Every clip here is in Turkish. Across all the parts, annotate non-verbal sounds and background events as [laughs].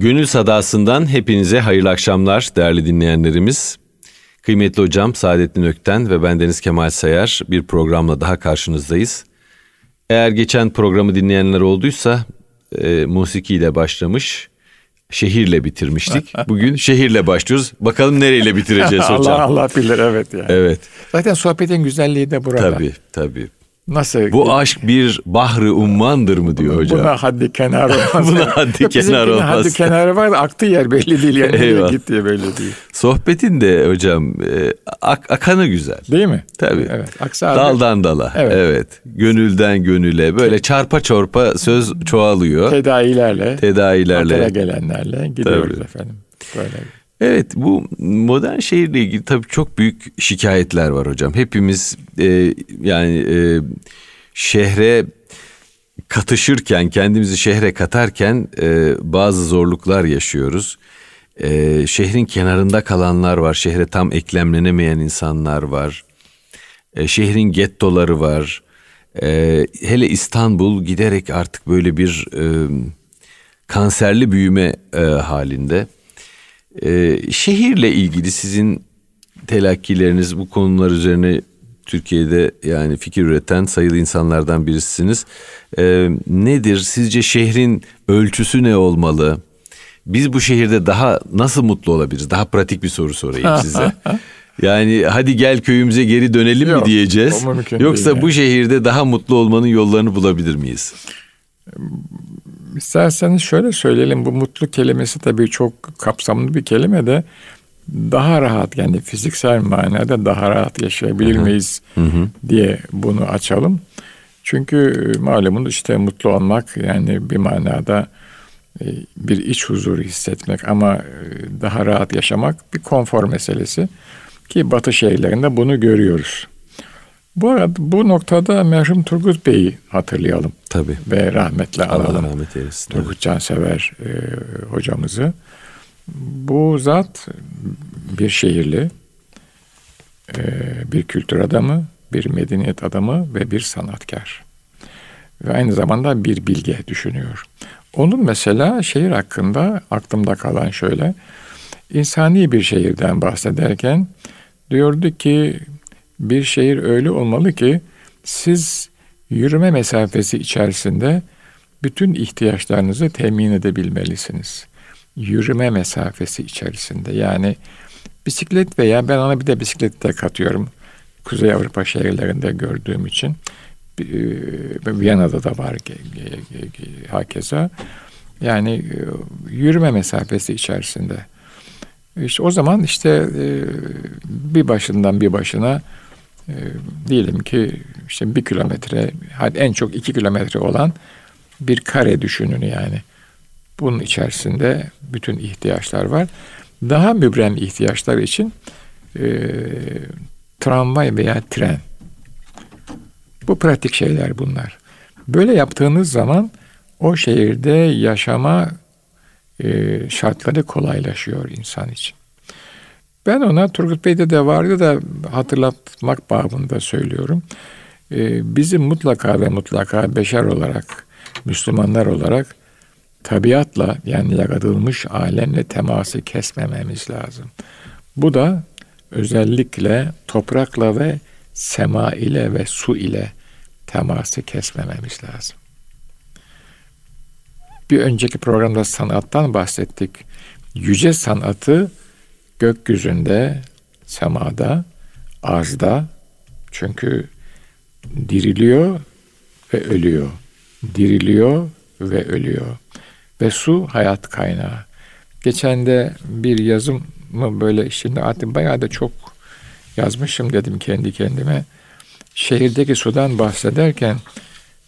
Gönül Sadası'ndan hepinize hayırlı akşamlar değerli dinleyenlerimiz. Kıymetli hocam Saadettin Ökten ve bendeniz Kemal Sayar bir programla daha karşınızdayız. Eğer geçen programı dinleyenler olduysa e, musiki ile başlamış, şehirle bitirmiştik. [laughs] Bugün şehirle başlıyoruz. Bakalım nereyle bitireceğiz [laughs] hocam. Allah Allah bilir evet yani. Evet. Zaten sohbetin güzelliği de burada. Tabii tabii. Nasıl? Bu aşk bir bahri ummandır mı diyor hocam. Buna haddi kenar [laughs] olmaz. Buna haddi kenar olmaz. Haddi kenarı var da aktığı yer belli değil. Yani nereye Eyvallah. gittiği belli değil. Sohbetin de hocam e, ak- akanı güzel. Değil mi? Tabii. Evet. Halde- Daldan dala. Evet. Evet. Gönülden gönüle böyle çarpa çorpa söz çoğalıyor. Tedavilerle, Tedavilerle. otele gelenlerle gidiyoruz Tabii. efendim. Böyle. Evet bu modern şehirle ilgili tabii çok büyük şikayetler var hocam. Hepimiz e, yani e, şehre katışırken kendimizi şehre katarken e, bazı zorluklar yaşıyoruz. E, şehrin kenarında kalanlar var. Şehre tam eklemlenemeyen insanlar var. E, şehrin gettoları var. E, hele İstanbul giderek artık böyle bir e, kanserli büyüme e, halinde. E, şehirle ilgili sizin telakkileriniz bu konular üzerine Türkiye'de yani fikir üreten sayılı insanlardan birisiniz. E, nedir sizce şehrin ölçüsü ne olmalı? Biz bu şehirde daha nasıl mutlu olabiliriz? Daha pratik bir soru sorayım size. [laughs] Yani hadi gel köyümüze geri dönelim mi Yok, diyeceğiz? o mümkün Yoksa bu şehirde daha mutlu olmanın yollarını bulabilir miyiz? İsterseniz şöyle söyleyelim. Bu mutlu kelimesi tabii çok kapsamlı bir kelime de daha rahat yani fiziksel manada daha rahat yaşayabilir miyiz diye bunu açalım. Çünkü malumunuz işte mutlu olmak yani bir manada e, bir iç huzuru hissetmek ama e, daha rahat yaşamak bir konfor meselesi ki Batı şehirlerinde bunu görüyoruz. Bu arada bu noktada merhum Turgut Bey'i hatırlayalım Tabii. ve rahmetle Allah analım. rahmet eylesin. Turgut Cansever e, hocamızı. Bu zat bir şehirli, e, bir kültür adamı, bir medeniyet adamı ve bir sanatkar. Ve aynı zamanda bir bilge düşünüyor. Onun mesela şehir hakkında aklımda kalan şöyle, insani bir şehirden bahsederken diyordu ki bir şehir öyle olmalı ki siz yürüme mesafesi içerisinde bütün ihtiyaçlarınızı temin edebilmelisiniz. Yürüme mesafesi içerisinde yani bisiklet veya ben ona bir de bisiklet de katıyorum. Kuzey Avrupa şehirlerinde gördüğüm için e, Viyana'da da var hakeza. Yani e, yürüme mesafesi içerisinde. İşte o zaman işte e, bir başından bir başına e, diyelim ki işte bir kilometre, hadi en çok iki kilometre olan bir kare düşünün yani. Bunun içerisinde bütün ihtiyaçlar var. Daha mübrem ihtiyaçlar için e, tramvay veya tren. Bu pratik şeyler bunlar. Böyle yaptığınız zaman o şehirde yaşama e, şartları kolaylaşıyor insan için. Ben ona Turgut Bey'de de vardı da hatırlatmak babında söylüyorum. E, bizim mutlaka ve mutlaka beşer olarak, Müslümanlar olarak tabiatla yani yaratılmış alemle teması kesmememiz lazım. Bu da özellikle toprakla ve sema ile ve su ile teması kesmememiz lazım. Bir önceki programda sanattan bahsettik. Yüce sanatı gökyüzünde, semada, arzda çünkü diriliyor ve ölüyor. Diriliyor ve ölüyor. Ve su hayat kaynağı. Geçen de bir yazım mı böyle şimdi artık bayağı da çok yazmışım dedim kendi kendime. Şehirdeki sudan bahsederken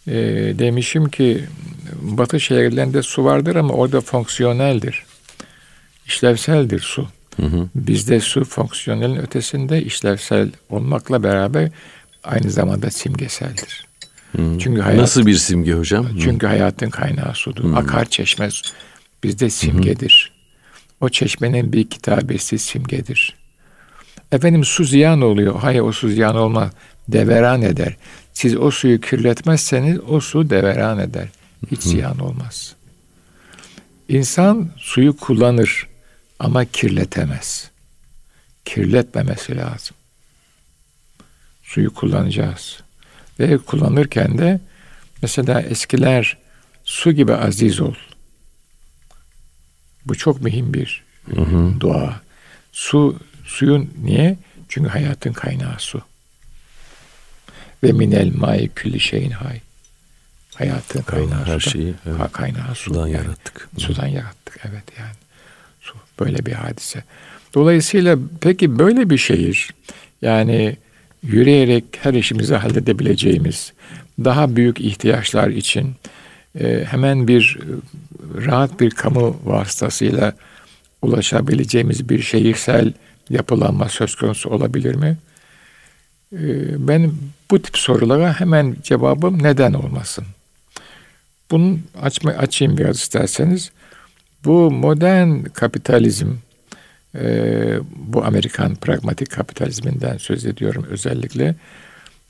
e, demişim ki batı şehirlerinde su vardır ama orada fonksiyoneldir. İşlevseldir su. Hı hı. Bizde su fonksiyonelin ötesinde işlevsel olmakla beraber aynı zamanda simgeseldir. Hı. Çünkü hayat, Nasıl bir simge hocam? çünkü hayatın kaynağı sudur. Akar çeşme bizde simgedir. O çeşmenin bir kitabesi simgedir. Efendim su ziyan oluyor. Hayır o su ziyan olmaz. Deveran eder. Siz o suyu kirletmezseniz o su deveran eder. Hiç ziyan olmaz. İnsan suyu kullanır ama kirletemez. Kirletmemesi lazım. Suyu kullanacağız. Ve kullanırken de mesela eskiler su gibi aziz ol. Bu çok mühim bir hı hı. dua. Su, suyun niye? Çünkü hayatın kaynağı su. Ve minel mai külli şeyin hay. Hayatın kaynağı Her şeyi evet. kaynağı su. Sudan yani. yarattık. Sudan yarattık evet yani. Böyle bir hadise. Dolayısıyla peki böyle bir şehir yani yürüyerek her işimizi halledebileceğimiz daha büyük ihtiyaçlar için e, hemen bir e, rahat bir kamu vasıtasıyla ulaşabileceğimiz bir şehirsel yapılanma söz konusu olabilir mi? E, ben bu tip sorulara hemen cevabım neden olmasın? Bunu açma, açayım biraz isterseniz. Bu modern kapitalizm, e, bu Amerikan pragmatik kapitalizminden söz ediyorum özellikle,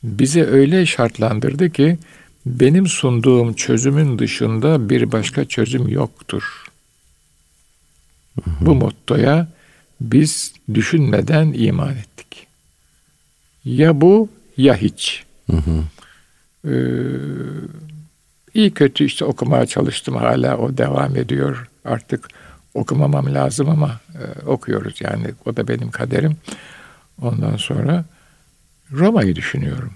bize öyle şartlandırdı ki benim sunduğum çözümün dışında bir başka çözüm yoktur. Hı hı. Bu mottoya biz düşünmeden iman ettik. Ya bu ya hiç. Hı hı. Ee, iyi kötü işte okumaya çalıştım hala o devam ediyor. Artık okumamam lazım ama e, okuyoruz yani o da benim kaderim. Ondan sonra Roma'yı düşünüyorum.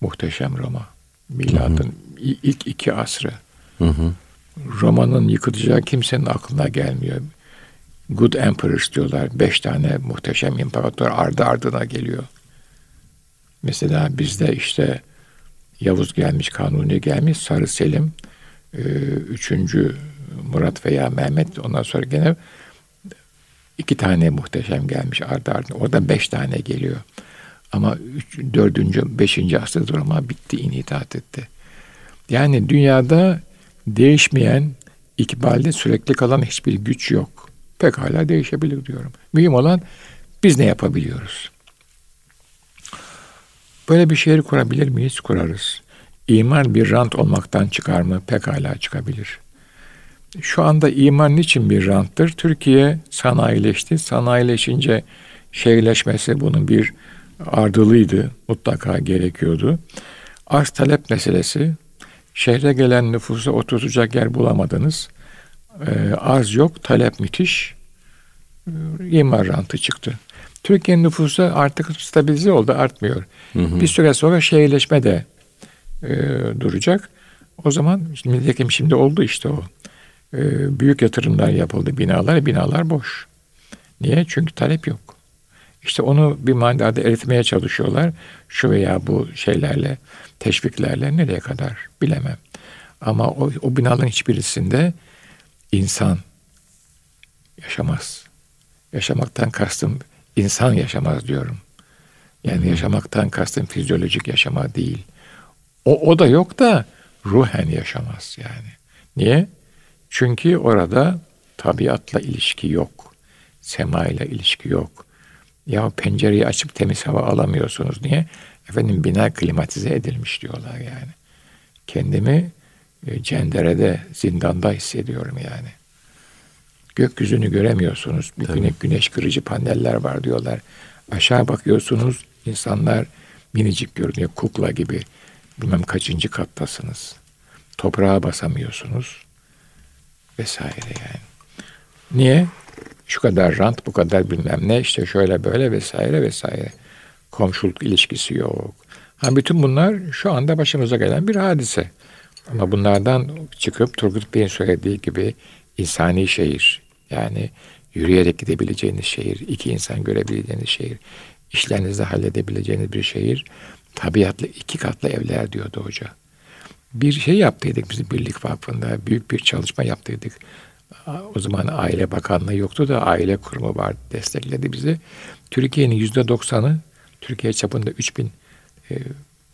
Muhteşem Roma. Miladın hı hı. ilk iki asrı. Hı hı. Roma'nın yıkılacağı kimsenin aklına gelmiyor. Good Emperors diyorlar. Beş tane muhteşem imparator ardı ardına geliyor. Mesela bizde işte Yavuz gelmiş, Kanuni gelmiş, Sarı Selim, e, üçüncü Murat veya Mehmet ondan sonra gene iki tane muhteşem gelmiş ardı ardına. Orada beş tane geliyor. Ama üç, dördüncü, beşinci asırda Roma bitti, inhitat etti. Yani dünyada değişmeyen, ikbalde sürekli kalan hiçbir güç yok. Pekala değişebilir diyorum. Mühim olan biz ne yapabiliyoruz? Böyle bir şehir kurabilir miyiz? Kurarız. İman bir rant olmaktan çıkar mı? Pekala çıkabilir. Şu anda iman niçin bir ranttır? Türkiye sanayileşti. Sanayileşince şehirleşmesi bunun bir ardılıydı. Mutlaka gerekiyordu. Arz talep meselesi. Şehre gelen nüfusa oturtacak yer bulamadınız. Ee, arz yok, talep müthiş. Ee, imar rantı çıktı. Türkiye'nin nüfusu artık stabilize oldu, artmıyor. Hı hı. Bir süre sonra şehirleşme de e, duracak. O zaman şimdi, şimdi oldu işte o. E, büyük yatırımlar yapıldı binalar, binalar boş. Niye? Çünkü talep yok. İşte onu bir manada eritmeye çalışıyorlar. Şu veya bu şeylerle, teşviklerle nereye kadar bilemem. Ama o, o binaların hiçbirisinde insan yaşamaz. Yaşamaktan kastım insan yaşamaz diyorum. Yani hmm. yaşamaktan kastım fizyolojik yaşama değil. O, o da yok da ruhen yaşamaz yani. Niye? Çünkü orada tabiatla ilişki yok. Sema ile ilişki yok. Ya pencereyi açıp temiz hava alamıyorsunuz. Niye? Efendim bina klimatize edilmiş diyorlar yani. Kendimi e, cenderede, zindanda hissediyorum yani. Gökyüzünü göremiyorsunuz. Bir güne, güneş kırıcı paneller var diyorlar. Aşağı bakıyorsunuz insanlar minicik görünüyor. Kukla gibi. Bilmem kaçıncı kattasınız. Toprağa basamıyorsunuz. Vesaire yani. Niye? Şu kadar rant, bu kadar bilmem ne, işte şöyle böyle vesaire vesaire. Komşuluk ilişkisi yok. Ha, bütün bunlar şu anda başımıza gelen bir hadise. Ama bunlardan çıkıp Turgut Bey'in söylediği gibi insani şehir, yani yürüyerek gidebileceğiniz şehir, iki insan görebileceğiniz şehir, işlerinizde halledebileceğiniz bir şehir, tabiatlı iki katlı evler diyordu hoca. Bir şey yaptıydık biz Birlik Vakfı'nda, büyük bir çalışma yaptıydık. O zaman Aile Bakanlığı yoktu da aile kurumu vardı, destekledi bizi. Türkiye'nin yüzde doksanı, Türkiye çapında 3000 e,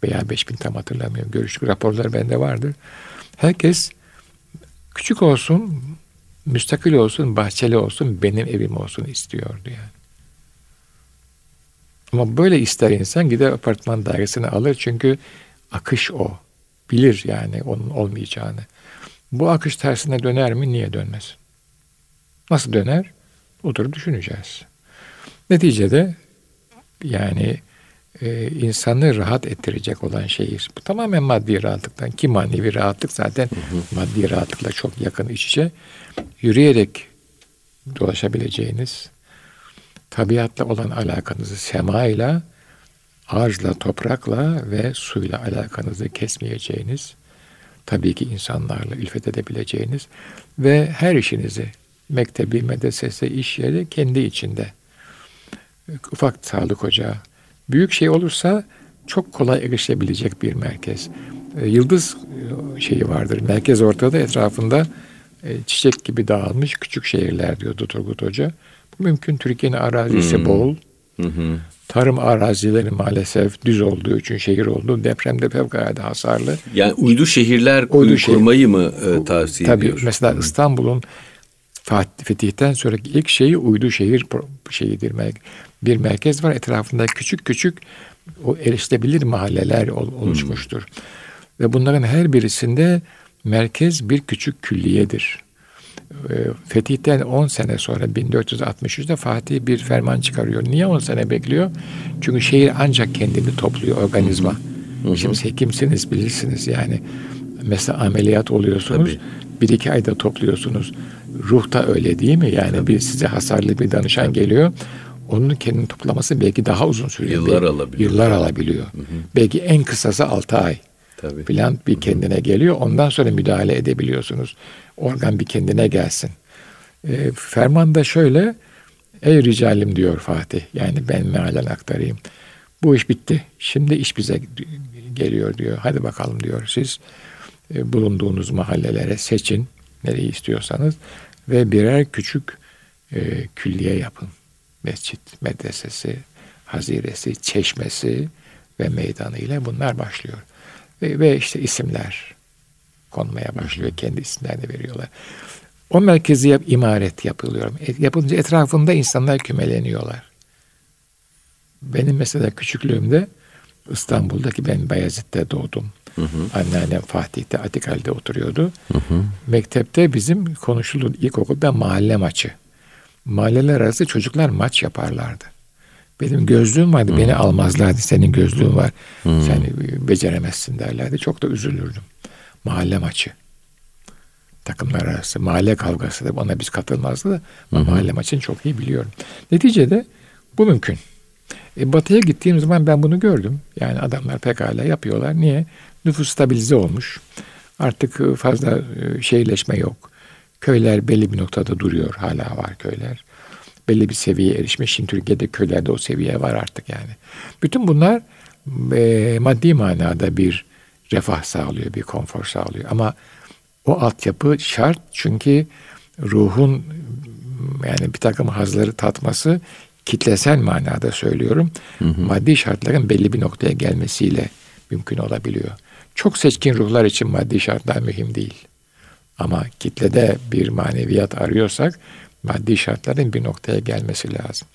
veya 5000 tam hatırlamıyorum. Görüştük raporlar bende vardır. Herkes küçük olsun, müstakil olsun, bahçeli olsun, benim evim olsun istiyordu yani. Ama böyle ister insan gider apartman dairesini alır çünkü akış o. Bilir yani onun olmayacağını. Bu akış tersine döner mi? Niye dönmez? Nasıl döner? Oturup düşüneceğiz. Neticede yani e, insanı rahat ettirecek olan şehir. Bu tamamen maddi rahatlıktan ki manevi rahatlık zaten hı hı. maddi rahatlıkla çok yakın iç içe. Yürüyerek dolaşabileceğiniz, tabiatla olan alakanızı semayla, ağaçla, toprakla ve suyla alakanızı kesmeyeceğiniz, tabii ki insanlarla ilfet edebileceğiniz ve her işinizi mektebi, medresesi, iş yeri kendi içinde ufak sağlık ocağı, büyük şey olursa çok kolay erişilebilecek bir merkez. E, yıldız e, şeyi vardır. Merkez ortada etrafında e, çiçek gibi dağılmış küçük şehirler diyordu Turgut Hoca. Bu mümkün. Türkiye'nin arazisi hmm. bol. Hmm. Tarım arazileri maalesef düz olduğu için şehir oldu. Depremde fevkalade hasarlı. Yani uydu şehirler uydu kurmayı şehir. mı e, tavsiye Tabii, ediyor? Mesela. İstanbul'un Fetih'ten sonraki ilk şeyi uydu şehir şeyidir. Bir merkez var etrafında küçük küçük o erişilebilir mahalleler oluşmuştur. Hmm. Ve bunların her birisinde merkez bir küçük külliyedir. Ee, Fetih'ten 10 sene sonra 1463'te Fatih bir ferman çıkarıyor. Niye 10 sene bekliyor? Çünkü şehir ancak kendini topluyor organizma. Hı hı. Şimdi hekimsiniz bilirsiniz yani. Mesela ameliyat oluyorsunuz. Tabii. Bir iki ayda topluyorsunuz. Ruh da öyle değil mi? Yani Tabii. bir size hasarlı bir danışan Tabii. geliyor. Onun kendini toplaması belki daha uzun sürüyor. Yıllar belki, alabiliyor. Yıllar alabiliyor. Hı hı. Belki en kısası 6 ay. Tabii. Plant bir kendine geliyor. Ondan sonra müdahale edebiliyorsunuz. Organ bir kendine gelsin. E, ferman şöyle. Ey ricalim diyor Fatih. Yani ben mealen aktarayım. Bu iş bitti. Şimdi iş bize geliyor diyor. Hadi bakalım diyor. Siz e, bulunduğunuz mahallelere seçin. Nereyi istiyorsanız. Ve birer küçük e, külliye yapın. Mescit, medresesi, haziresi, çeşmesi ve meydanı ile bunlar başlıyor. Ve, ve işte isimler konmaya başlıyor. Kendi isimlerini veriyorlar. O merkezi yap, imaret yapılıyor. E, yapılınca etrafında insanlar kümeleniyorlar. Benim mesela küçüklüğümde İstanbul'daki ben Bayezid'de doğdum. Hı hı. Anneannem Fatih'te Atikal'de oturuyordu. Hı hı. Mektepte bizim konuşuldu ilkokulda mahalle maçı. Mahalleler arası çocuklar maç yaparlardı. Benim gözlüğüm vardı. Hmm. Beni almazlardı. Senin gözlüğün var. Hmm. Sen beceremezsin derlerdi. Çok da üzülürdüm. Mahalle maçı. Takımlar arası. Mahalle kavgası da ona biz katılmazdı da. Ama mahalle maçını çok iyi biliyorum. Neticede bu mümkün. E, batı'ya gittiğim zaman ben bunu gördüm. Yani adamlar pekala yapıyorlar. Niye? Nüfus stabilize olmuş. Artık fazla e, şeyleşme yok. Köyler belli bir noktada duruyor. Hala var köyler belli bir seviyeye erişmiş. Şimdi Türkiye'de köylerde o seviye var artık yani. Bütün bunlar e, maddi manada bir refah sağlıyor, bir konfor sağlıyor. Ama o altyapı şart çünkü ruhun yani bir takım hazları tatması kitlesel manada söylüyorum. Hı hı. Maddi şartların belli bir noktaya gelmesiyle mümkün olabiliyor. Çok seçkin ruhlar için maddi şartlar mühim değil. Ama kitlede bir maneviyat arıyorsak maddi şartların bir noktaya gelmesi lazım.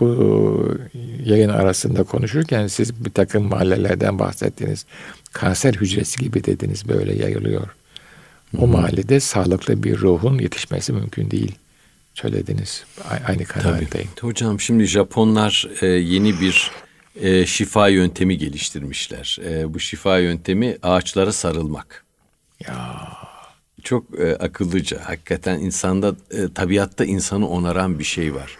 Bu yayın arasında konuşurken siz bir takım mahallelerden bahsettiniz. Kanser hücresi gibi dediniz böyle yayılıyor. O hmm. mahallede sağlıklı bir ruhun yetişmesi mümkün değil. Söylediniz. Aynı kanaatteyim. Hocam şimdi Japonlar e, yeni bir e, şifa yöntemi geliştirmişler. E, bu şifa yöntemi ağaçlara sarılmak. Ya çok e, akıllıca. Hakikaten insanda, e, tabiatta insanı onaran bir şey var.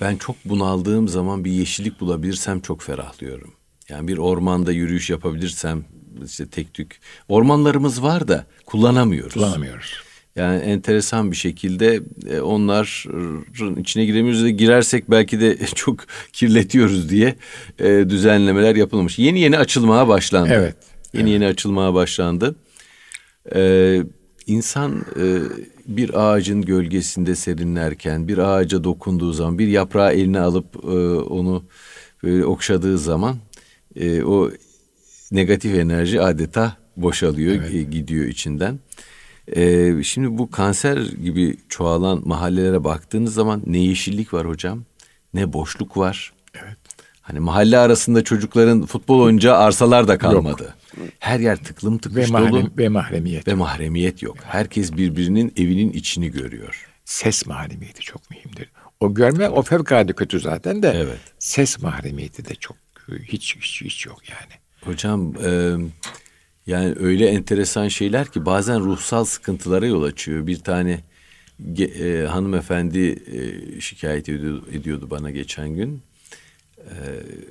Ben çok bunaldığım zaman bir yeşillik bulabilirsem çok ferahlıyorum. Yani bir ormanda yürüyüş yapabilirsem işte tek tük. Ormanlarımız var da kullanamıyoruz. Kullanamıyoruz. Yani enteresan bir şekilde e, onların içine giremiyoruz da girersek belki de [laughs] çok kirletiyoruz diye e, düzenlemeler yapılmış. Yeni yeni açılmaya başlandı. Evet. Yeni evet. yeni açılmaya başlandı. Ee, İnsan e, bir ağacın gölgesinde serinlerken, bir ağaca dokunduğu zaman, bir yaprağı eline alıp e, onu böyle okşadığı zaman e, o negatif enerji adeta boşalıyor, evet. e, gidiyor içinden. E, şimdi bu kanser gibi çoğalan mahallelere baktığınız zaman ne yeşillik var hocam, ne boşluk var. Evet. Hani mahalle arasında çocukların futbol oynayacağı arsalar da kalmadı. Her yer tıklım tıkış Ve, dolu mahrem, ve mahremiyet. ve mahremiyet yok. Herkes birbirinin evinin içini görüyor. Ses mahremiyeti çok mühimdir. O görme o fevkalade kötü zaten de Evet. ses mahremiyeti de çok hiç hiç, hiç yok yani. Hocam e, yani öyle enteresan şeyler ki bazen ruhsal sıkıntılara yol açıyor. Bir tane e, hanımefendi e, şikayet ediyordu, ediyordu bana geçen gün. E,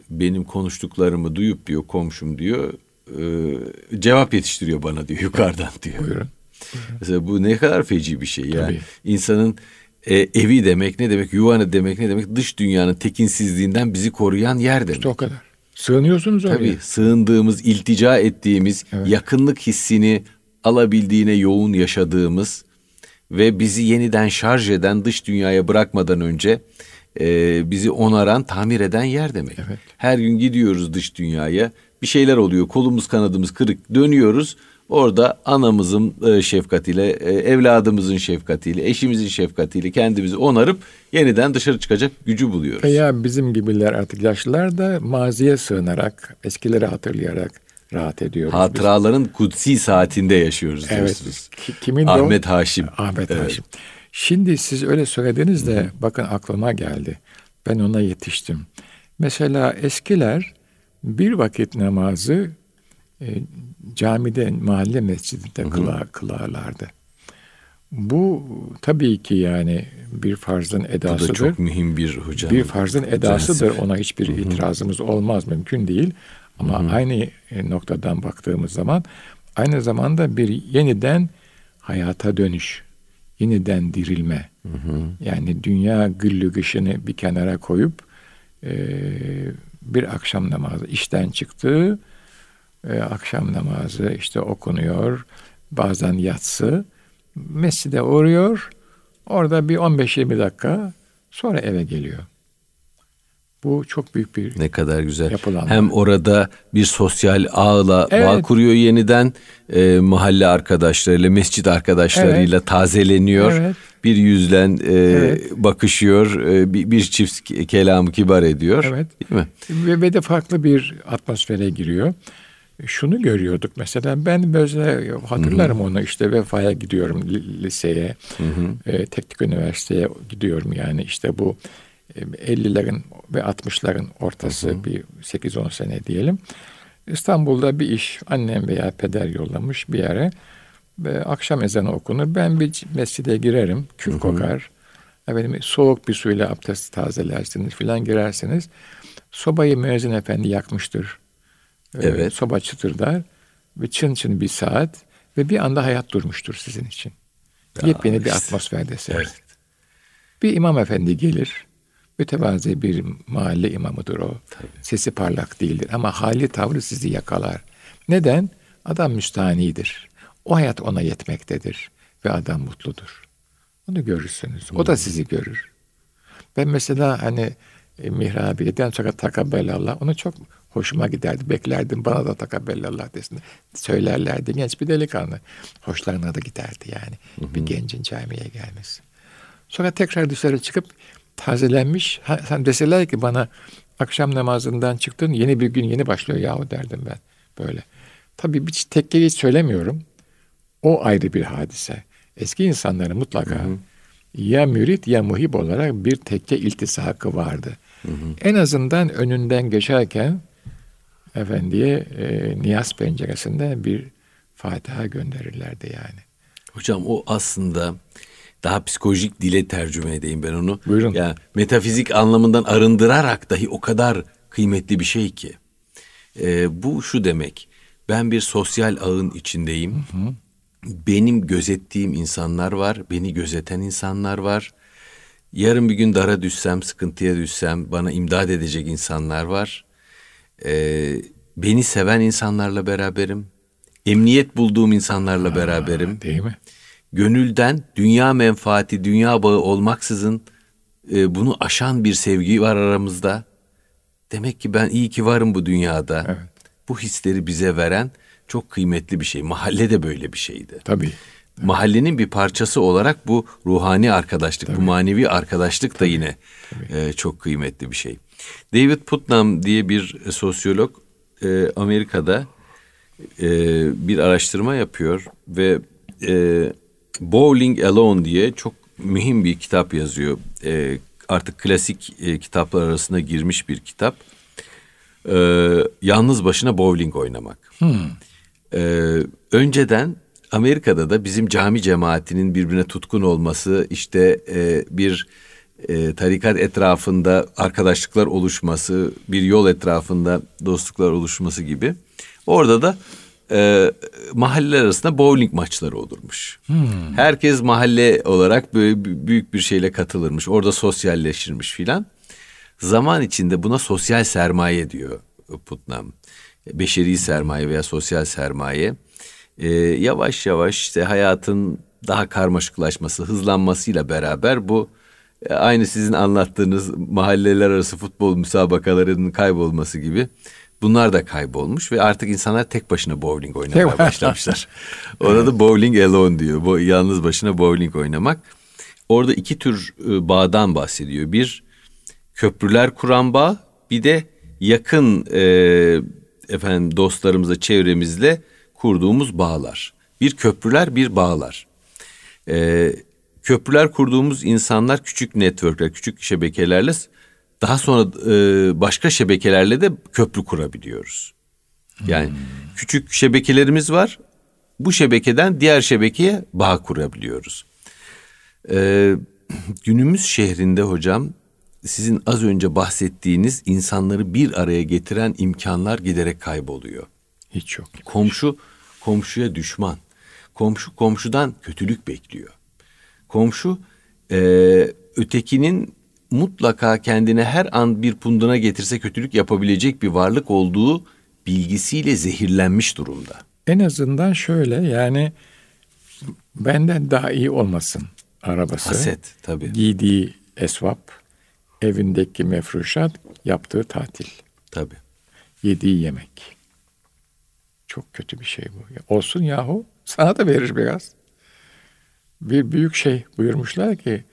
benim konuştuklarımı duyup diyor komşum diyor e, cevap yetiştiriyor bana diyor [laughs] yukarıdan diyor. Buyurun. Mesela bu ne kadar feci bir şey yani. Tabii. İnsanın e, evi demek ne demek, yuvanı demek ne demek, dış dünyanın tekinsizliğinden bizi koruyan yer demek. İşte o kadar. Sığınıyorsunuz oraya. Tabii sığındığımız, iltica ettiğimiz, yakınlık hissini alabildiğine yoğun yaşadığımız ve bizi yeniden şarj eden dış dünyaya bırakmadan önce e, bizi onaran, tamir eden yer demek. Evet. Her gün gidiyoruz dış dünyaya, bir şeyler oluyor, kolumuz kanadımız kırık, dönüyoruz. Orada anamızın e, şefkatiyle, e, evladımızın şefkatiyle, eşimizin şefkatiyle kendimizi onarıp yeniden dışarı çıkacak gücü buluyoruz. Veya bizim gibiler artık yaşlılar da maziye sığınarak, eskileri hatırlayarak rahat ediyoruz. biz. Hatıraların kutsi saatinde yaşıyoruz Evet. diyorsunuz. Ki- Kimin de o? Ahmet Haşim. Ahmet Evet. Haşim. Şimdi siz öyle söylediniz de bakın aklıma geldi. Ben ona yetiştim. Mesela eskiler bir vakit namazı e, camide, mahalle mescidinde kıla, kılarlardı. Bu tabii ki yani bir farzın Bu da edasıdır. çok mühim bir hocam. bir farzın edasıdır. Ona hiçbir itirazımız olmaz, mümkün değil. Ama aynı e, noktadan baktığımız zaman aynı zamanda bir yeniden hayata dönüş, yeniden dirilme. Yani dünya güllü gışını bir kenara koyup e, bir akşam namazı işten çıktı, e, akşam namazı işte okunuyor, bazen yatsı, mescide uğruyor, orada bir 15-20 dakika sonra eve geliyor. Bu çok büyük bir Ne kadar güzel. Yapılanlar. Hem orada bir sosyal ağla bağ Evet. kuruyor yeniden. E, mahalle arkadaşlarıyla, mescit arkadaşlarıyla tazeleniyor. Evet. Bir yüzlen e, Evet. bakışıyor. e, bir, bir çift ke- kelamı kibar ediyor. Evet. Değil mi? ve, ve de farklı bir atmosfere giriyor. Şunu görüyorduk mesela ben böyle hatırlarım onu işte vefaya gidiyorum li- liseye, e, teknik üniversiteye gidiyorum yani işte bu e, 50'lerin ve 60'ların ortası bir 8-10 sene diyelim. İstanbul'da bir iş annem veya peder yollamış bir yere ve akşam ezanı okunur. Ben bir mescide girerim, kül kokar. Efendim, soğuk bir suyla abdest tazelersiniz filan girersiniz. Sobayı müezzin efendi yakmıştır. Ee, Evet. Soba çıtırdar ve çın çın bir saat ve bir anda hayat durmuştur sizin için. Yepyeni bir işte. atmosferdesiniz. Evet. Bir imam efendi gelir. Mütevazi bir mahalle imamıdır o. Sesi parlak değildir ama hali tavrı sizi yakalar. Neden? Adam müstahanidir. O hayat ona yetmektedir ve adam mutludur. Onu görürsünüz. O da sizi görür. Ben mesela hani e, mihrabiyeden sonra takabbelallah onu çok hoşuma giderdi. Beklerdim bana da takabbelallah desin. Söylerlerdi. Genç bir delikanlı. Hoşlarına da giderdi yani. Bir gencin camiye gelmesi. Sonra tekrar dışarı çıkıp tazelenmiş. Ha, sen deseler ki bana akşam namazından çıktın yeni bir gün yeni başlıyor yahu derdim ben böyle. Tabii bir tekkeyi hiç söylemiyorum. O ayrı bir hadise. Eski insanların mutlaka ya mürit ya muhib olarak bir tekke iltisakı vardı. En azından önünden geçerken efendiye e, niyaz penceresinde bir Fatiha gönderirlerdi yani. Hocam o aslında daha psikolojik dile tercüme edeyim ben onu. Buyurun. Ya metafizik anlamından arındırarak dahi o kadar kıymetli bir şey ki. Ee, bu şu demek. Ben bir sosyal ağın içindeyim. Benim gözettiğim insanlar var, beni gözeten insanlar var. Yarın bir gün dara düşsem, sıkıntıya düşsem bana imdad edecek insanlar var. Ee, beni seven insanlarla beraberim. Emniyet bulduğum insanlarla beraberim Değil mi? Gönülden dünya menfaati, dünya bağı olmaksızın e, bunu aşan bir sevgi var aramızda. Demek ki ben iyi ki varım bu dünyada. Evet. Bu hisleri bize veren çok kıymetli bir şey. Mahalle de böyle bir şeydi. Tabii. Mahallenin bir parçası olarak bu ruhani arkadaşlık, bu manevi arkadaşlık da yine e, çok kıymetli bir şey. David Putnam diye bir sosyolog e, Amerika'da e, bir araştırma yapıyor ve e, Bowling Alone diye çok mühim bir kitap yazıyor. E, artık klasik e, kitaplar arasında girmiş bir kitap. E, yalnız başına bowling oynamak. Hmm. E, önceden Amerika'da da bizim cami cemaatinin birbirine tutkun olması, işte e, bir e, tarikat etrafında arkadaşlıklar oluşması, bir yol etrafında dostluklar oluşması gibi. Orada da e, mahalleler arasında bowling maçları olurmuş. Hmm. Herkes mahalle olarak böyle büyük bir şeyle katılırmış. Orada sosyalleşirmiş filan. Zaman içinde buna sosyal sermaye diyor Putnam. Beşeri sermaye veya sosyal sermaye. E, yavaş yavaş işte hayatın daha karmaşıklaşması, hızlanmasıyla beraber bu e, aynı sizin anlattığınız mahalleler arası futbol müsabakalarının kaybolması gibi bunlar da kaybolmuş ve artık insanlar tek başına bowling oynamaya başlamışlar. [laughs] Orada da bowling alone diyor. Bu yalnız başına bowling oynamak. Orada iki tür e, bağdan bahsediyor. Bir köprüler kuran bağ, bir de yakın e, efendim dostlarımızla, çevremizle kurduğumuz bağlar. Bir köprüler, bir bağlar. E, köprüler kurduğumuz insanlar küçük networkler, küçük şebekelerle daha sonra e, başka şebekelerle de köprü kurabiliyoruz. Yani hmm. küçük şebekelerimiz var. Bu şebekeden diğer şebekeye bağ kurabiliyoruz. Ee, günümüz şehrinde hocam sizin az önce bahsettiğiniz insanları bir araya getiren imkanlar giderek kayboluyor. Hiç yok. Komşu komşuya düşman. Komşu komşudan kötülük bekliyor. Komşu e, ötekinin mutlaka kendine her an bir punduna getirse kötülük yapabilecek bir varlık olduğu bilgisiyle zehirlenmiş durumda. En azından şöyle yani benden daha iyi olmasın arabası. Haset tabii. Giydiği esvap, evindeki mefruşat, yaptığı tatil. Tabii. Yediği yemek. Çok kötü bir şey bu. Olsun yahu sana da verir biraz. Bir büyük şey buyurmuşlar ki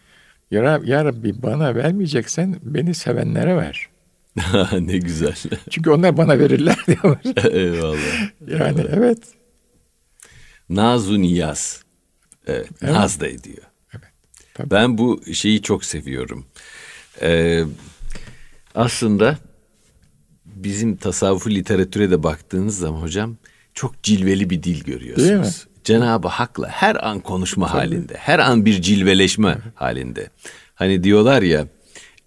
ya, ya Rabbi bana vermeyeceksen beni sevenlere ver. [laughs] ne güzel. Çünkü onlar bana verirler [laughs] diyor. [laughs] Eyvallah. Yani Eyvallah. evet. Nazu niyaz. Evet, evet. Naz da ediyor. Evet. Tabii. Ben bu şeyi çok seviyorum. Ee, aslında bizim tasavvufu literatüre de baktığınız zaman hocam çok cilveli bir dil görüyorsunuz. Değil mi? Cenab-ı Hak'la her an konuşma Tabii. halinde, her an bir cilveleşme halinde. Hani diyorlar ya,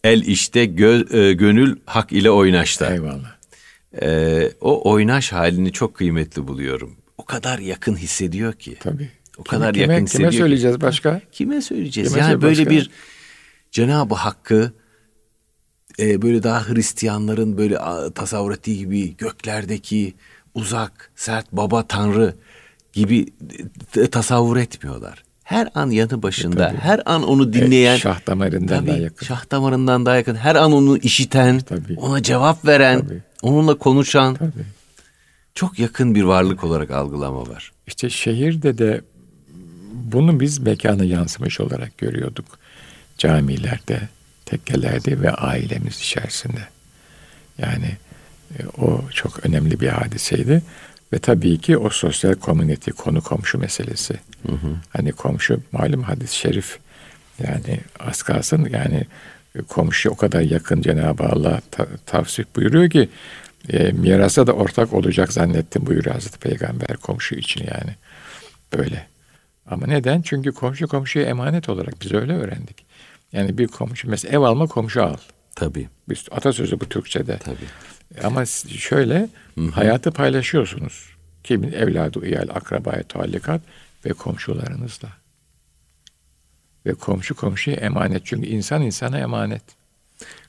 el işte gö, e, gönül hak ile oynaşta. Eyvallah. Ee, o oynaş halini çok kıymetli buluyorum. O kadar yakın hissediyor ki. Tabii. O kime, kadar kime, yakın hissediyor. Kime söyleyeceğiz başka? Kime söyleyeceğiz? Kime yani böyle başka? bir Cenab-ı Hakk'ı e, böyle daha Hristiyanların böyle tasavvur ettiği gibi göklerdeki uzak, sert baba tanrı gibi tasavvur etmiyorlar. Her an yanı başında, e, her an onu dinleyen, e, şah damarından tabii, daha yakın. Şah damarından daha yakın. Her an onu işiten, tabii. ona cevap veren, tabii. onunla konuşan. Tabii. Çok yakın bir varlık olarak algılama var. İşte şehirde de bunu biz mekanı yansımış olarak görüyorduk. Camilerde, tekkelerde ve ailemiz içerisinde. Yani e, o çok önemli bir hadiseydi. Ve tabii ki o sosyal komünite, konu komşu meselesi. Hı hı. Hani komşu malum hadis-i şerif yani az kalsın yani komşu o kadar yakın Cenab-ı Allah ta- tavsif buyuruyor ki e, mirasa da ortak olacak zannettim buyuruyor Hazreti Peygamber komşu için yani. Böyle. Ama neden? Çünkü komşu komşuya emanet olarak biz öyle öğrendik. Yani bir komşu mesela ev alma komşu al. Tabii. Bir atasözü bu Türkçe'de. Tabii. Ama şöyle Hı-hı. hayatı paylaşıyorsunuz. Kimin evladı, iyal, akrabaya tallikat ve komşularınızla. Ve komşu komşuya emanet. Çünkü insan insana emanet.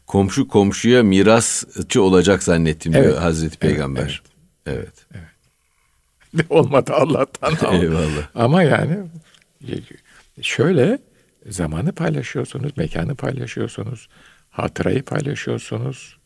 Komşu komşuya mirasçı olacak zannettim evet. diyor Hazreti Peygamber. Evet. Evet. evet. [laughs] Olmadı Allah'tan. [laughs] Eyvallah. Ama yani şöyle zamanı paylaşıyorsunuz, mekanı paylaşıyorsunuz, hatırayı paylaşıyorsunuz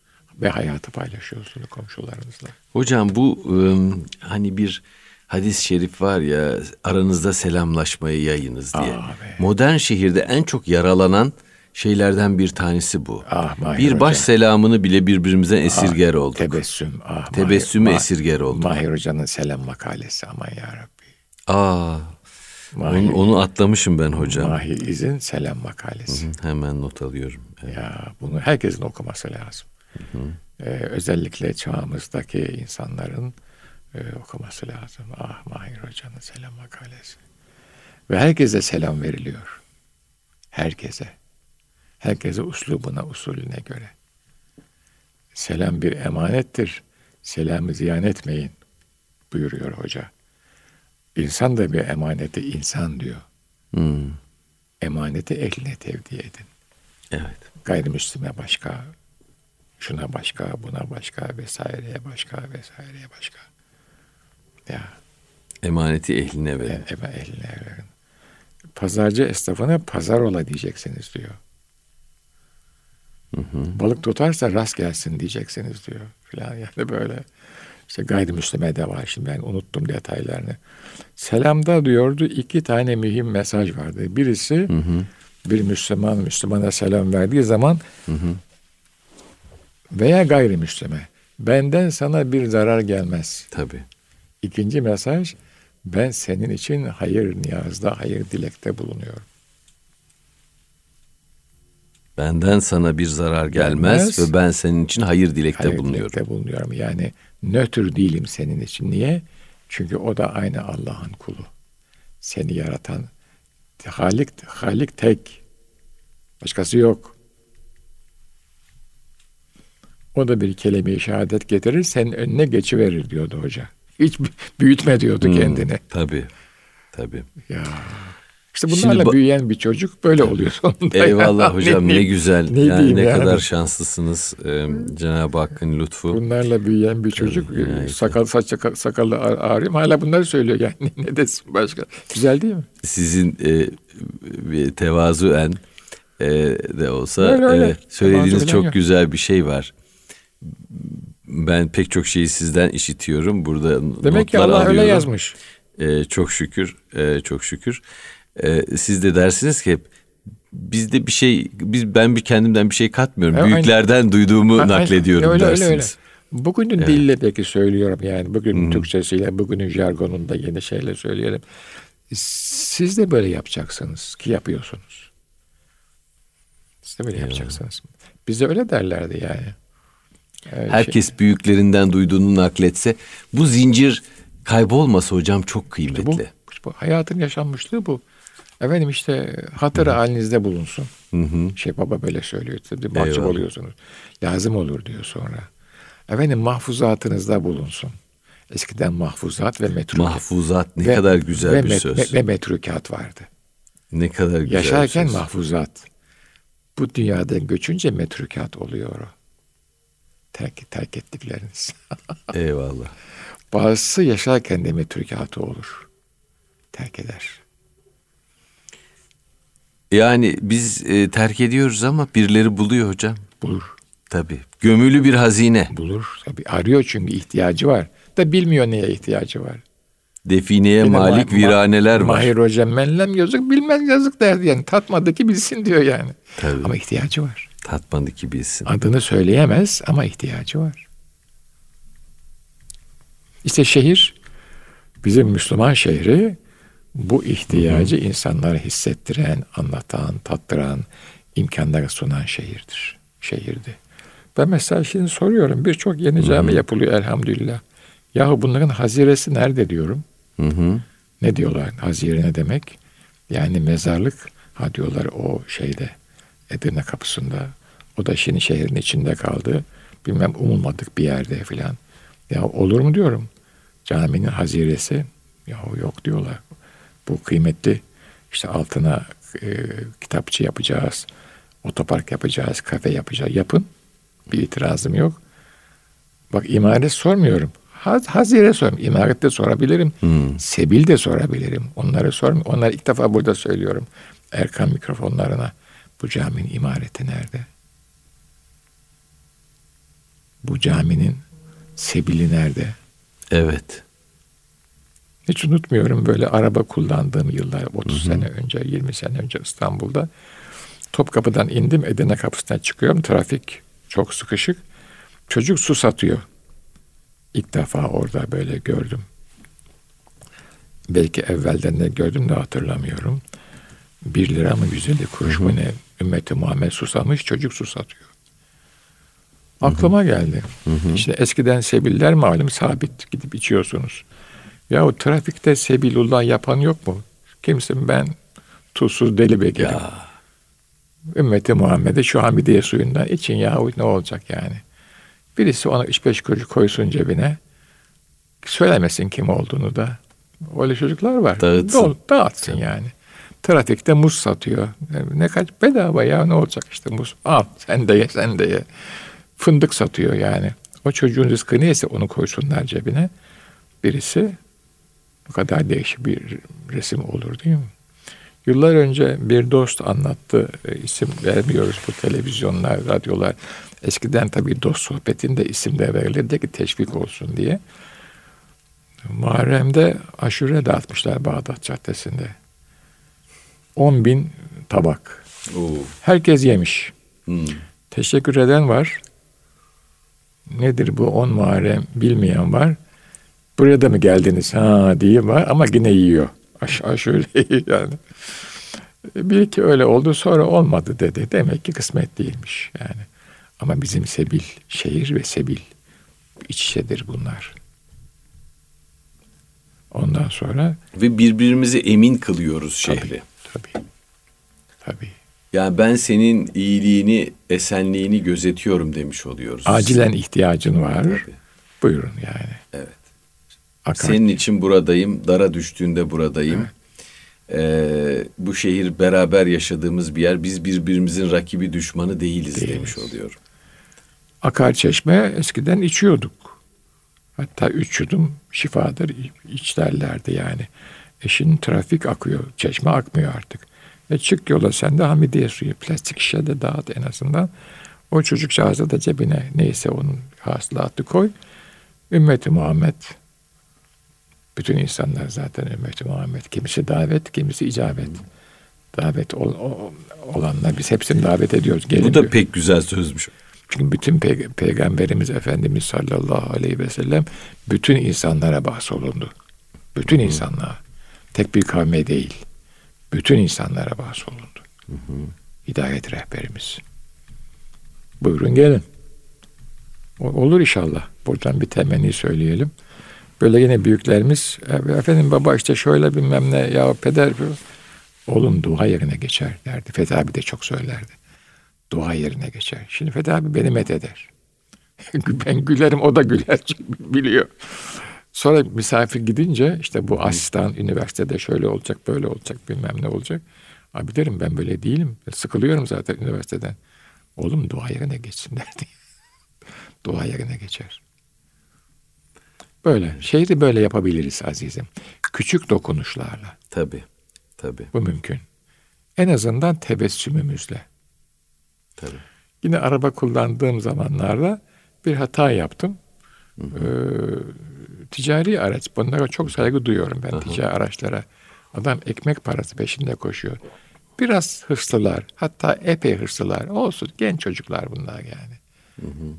ve hayatı paylaşıyorsunuz komşularınızla. Hocam bu ıı, hani bir hadis-i şerif var ya aranızda selamlaşmayı yayınız diye. Abi. Modern şehirde en çok yaralanan şeylerden bir tanesi bu. Ah, Mahir bir Hoca. baş selamını bile birbirimizden esirger olduk. Tebessüm. Ah, Tebessümü Mahir- esirger olduk. Mahir Hoca'nın selam makalesi aman ya Rabbi. Aa, Mahir, onu, onu atlamışım ben hocam. Mahir İz'in selam makalesi. Hemen not alıyorum. Evet. Ya bunu herkesin okuması lazım. Ee, özellikle çağımızdaki insanların e, okuması lazım. Ah Mahir Hoca'nın selam makalesi. Ve herkese selam veriliyor. Herkese. Herkese uslubuna, usulüne göre. Selam bir emanettir. Selamı ziyan etmeyin buyuruyor hoca. İnsan da bir emaneti insan diyor. Hmm, Emaneti ehline tevdi edin. evet. Gayrimüslime başka, şuna başka, buna başka, vesaireye başka, vesaireye başka. Ya Emaneti ehline verin. e- eme eline verin. Pazarcı esnafına pazar ola diyeceksiniz diyor. Balık tutarsa rast gelsin diyeceksiniz diyor. Filan yani böyle. İşte gayrimüslime de var. Şimdi ben unuttum detaylarını. Selamda diyordu iki tane mühim mesaj vardı. Birisi bir Müslüman Müslümana selam verdiği zaman veya gayrimüslime benden sana bir zarar gelmez. Tabii. İkinci mesaj ben senin için hayır niyazda, hayır dilekte bulunuyorum. Benden sana bir zarar gelmez, Gelmez. ve ben senin için hayır dilekte hayır bulunuyorum. dilekte bulunuyorum. Yani nötr değilim senin için. Niye? Çünkü o da aynı Allah'ın kulu. Seni yaratan Halik, Halik tek. Başkası yok. O da bir kelime-i şehadet getirir, senin önüne geçiverir diyordu hoca. Hiç büyütme diyordu Hmm, kendini. Tabii. Tabii. Ya. İşte Şimdi bunlarla ba- büyüyen bir çocuk böyle oluyor sonunda. Eyvallah ya. [laughs] hocam ne, diyeyim? güzel. ne yani ne yani? kadar şanslısınız Ee, Cenab-ı Hakk'ın lütfu. Bunlarla büyüyen bir çocuk yani. sakal saç sakal- sakallı ağ- ağrıyor hala bunları söylüyor yani [laughs] ne desin başka. Güzel değil mi? Sizin e, bir tevazuen e, de olsa Öyle, öyle. e, söylediğiniz çok güzel bir şey var. Ben pek çok şeyi sizden işitiyorum. Burada Demek ki Allah öyle alıyorum. yazmış. E, çok şükür, e, çok şükür. E, siz de dersiniz ki hep bizde bir şey, biz ben bir kendimden bir şey katmıyorum. E, aynen. Büyüklerden duyduğumu Ha, aynen. naklediyorum öyle, dersiniz. Öyle, öyle. Bugünün dille peki söylüyorum yani. Bugün Türkçesiyle, bugünün jargonunda yeni şeyler söyleyelim. Siz de böyle yapacaksınız ki yapıyorsunuz. Siz de böyle yapacaksınız. Bize öyle derlerdi yani. Ee, şey- Herkes büyüklerinden duyduğunu nakletse bu zincir kaybolmasa hocam çok kıymetli. bu, bu hayatın yaşanmışlığı bu. Efendim işte hatırı halinizde bulunsun. Şey baba böyle söylüyor. Tabii mahcup Eyvallah. oluyorsunuz. Lazım olur diyor sonra. Efendim mahfuzatınızda bulunsun. Eskiden mahfuzat ve metrukat. Mahfuzat ne ve- kadar güzel ve bir met- söz. Ve, ve metrukat vardı. ne kadar güzel Yaşarken söz. mahfuzat. Bu dünyadan göçünce metrukat oluyor o. Terk, terk ettikleriniz. [laughs] Eyvallah. Bazısı yaşarken de metrukatı olur. Terk eder. Yani biz e, terk ediyoruz ama birileri buluyor hocam. Bulur. Tabii. Gömülü bir hazine. Bulur. Tabii arıyor çünkü ihtiyacı var. Da bilmiyor neye ihtiyacı var. Defineye de malik ma- ma- viraneler var. Mahir hocam menlem yazık bilmez yazık derdi yani. Tatmadı ki bilsin diyor yani. Tabii. Ama ihtiyacı var. Tatmadı ki bilsin. Adını söyleyemez ama ihtiyacı var. İşte şehir bizim Müslüman şehri bu ihtiyacı insanlara hissettiren, anlatan, tattıran, imkanları sunan şehirdir. Şehirdi. Ben mesela şimdi soruyorum birçok yeni cami yapılıyor elhamdülillah. Yahu bunların haziresi nerede diyorum. Hı hı. Ne diyorlar hazire ne demek? Yani mezarlık ha diyorlar o şeyde Edirne kapısında. O da şimdi şehrin içinde kaldı. Bilmem umulmadık bir yerde filan. Ya olur mu diyorum. Caminin haziresi. Ya yok diyorlar. Bu kıymetli. İşte altına e, kitapçı yapacağız. Otopark yapacağız. Kafe yapacağız. Yapın. Bir itirazım yok. Bak imaret sormuyorum. Haz, hazire sormuyorum. İmaret de sorabilirim. Sebil de sorabilirim. Onları sormuyorum. Onları ilk defa burada söylüyorum. Erkan mikrofonlarına. Bu caminin imareti nerede? Bu caminin sebili nerede? Evet. Hiç unutmuyorum böyle araba kullandığım yıllar 30 sene önce 20 sene önce İstanbul'da Topkapı'dan indim Edirne kapısına çıkıyorum. Trafik çok sıkışık. Çocuk su satıyor. İlk defa orada böyle gördüm. Belki evvelden de gördüm de hatırlamıyorum. Bir lira mı yüz elli kuruş mu ne? Ümmeti Muhammed susamış çocuk su satıyor. Aklıma geldi. İşte eskiden sebiller malum sabit gidip içiyorsunuz. Ya o trafikte sebilullah yapan yok mu? Kimsin ben tuzsuz deli bekerim. Ya. Ümmeti Muhammed'e şu Hamidiye suyundan için yahu ne olacak yani. Birisi ona üç beş kuruş koysun cebine. Söylemesin kim olduğunu da. Öyle çocuklar var. Dağıtsın. dağıtsın yani. Trafikte muz satıyor. Ne kaç bedava ya ne olacak işte muz. Al sen de ye sen de ye. Fındık satıyor yani. O çocuğun rızkı neyse onu koysunlar cebine. Birisi bu kadar değişik bir resim olur değil mi? Yıllar önce bir dost anlattı. E, isim vermiyoruz bu televizyonlar, radyolar. Eskiden tabii dost sohbetinde isim de verilirdi ki teşvik olsun diye. Muharrem'de aşure dağıtmışlar Bağdat Caddesi'nde. 10 bin tabak. Oo. Herkes yemiş. Hmm. Teşekkür eden var. Nedir bu 10 Muharrem bilmeyen var. Buraya da mı geldiniz ha diye var ama yine yiyor. Aşağı şöyle [laughs] yani. Bir iki öyle oldu sonra olmadı dedi. Demek ki kısmet değilmiş yani. Ama bizim Sebil, şehir ve Sebil iç içedir bunlar. Ondan sonra... Ve birbirimizi emin kılıyoruz şehri. Tabii, tabii. Tabii. Yani ben senin iyiliğini, esenliğini gözetiyorum demiş oluyoruz. Acilen ihtiyacın var. Tabii. Buyurun yani. Evet. Akar. Senin için buradayım, dara düştüğünde buradayım. Evet. Ee, bu şehir beraber yaşadığımız bir yer. Biz birbirimizin rakibi düşmanı değiliz, değiliz. demiş oluyorum. Akar çeşme eskiden içiyorduk. Hatta üç yudum şifadır iç derlerdi yani. E şimdi trafik akıyor, çeşme akmıyor artık. E çık yola sen de hamidiye suyu plastik şişede dağıt en azından. O çocukcağıza da cebine neyse onun hasılatı koy. Ümmeti Muhammed bütün insanlar zaten ümmeti Muhammed. Kimisi davet, kimisi icabet. Davet ol, olanlar biz hepsini davet ediyoruz. Gelin Bu da diyor. pek güzel sözmüş. Çünkü bütün pey- peygamberimiz Efendimiz sallallahu aleyhi ve sellem bütün insanlara bahsolundu. Bütün hı. Tek bir kavme değil. Bütün insanlara bahsolundu. Hı hı. Hidayet rehberimiz. Buyurun gelin. Olur inşallah. Buradan bir temenni söyleyelim. Böyle yine büyüklerimiz efendim baba işte şöyle bilmem ne ya peder oğlum dua yerine geçer derdi. Fethi abi de çok söylerdi. Dua yerine geçer. Şimdi Fethi abi beni met eder. [laughs] ben gülerim o da güler biliyor. Sonra misafir gidince işte bu asistan üniversitede şöyle olacak böyle olacak bilmem ne olacak. Abi derim ben böyle değilim. Sıkılıyorum zaten üniversiteden. Oğlum dua yerine geçsin derdi. [laughs] dua yerine geçer. Böyle. Şehri böyle yapabiliriz azizim. Küçük dokunuşlarla. Tabii. Tabii. Bu mümkün. En azından tebessümümüzle. Tabii. Yine araba kullandığım zamanlarda bir hata yaptım. Hı hı. Ee, ticari araç. Bunlara çok saygı duyuyorum ben hı. ticari araçlara. Adam ekmek parası peşinde koşuyor. Biraz hırslılar. Hatta epey hırslılar. Olsun. Genç çocuklar bunlar yani. Hı hı.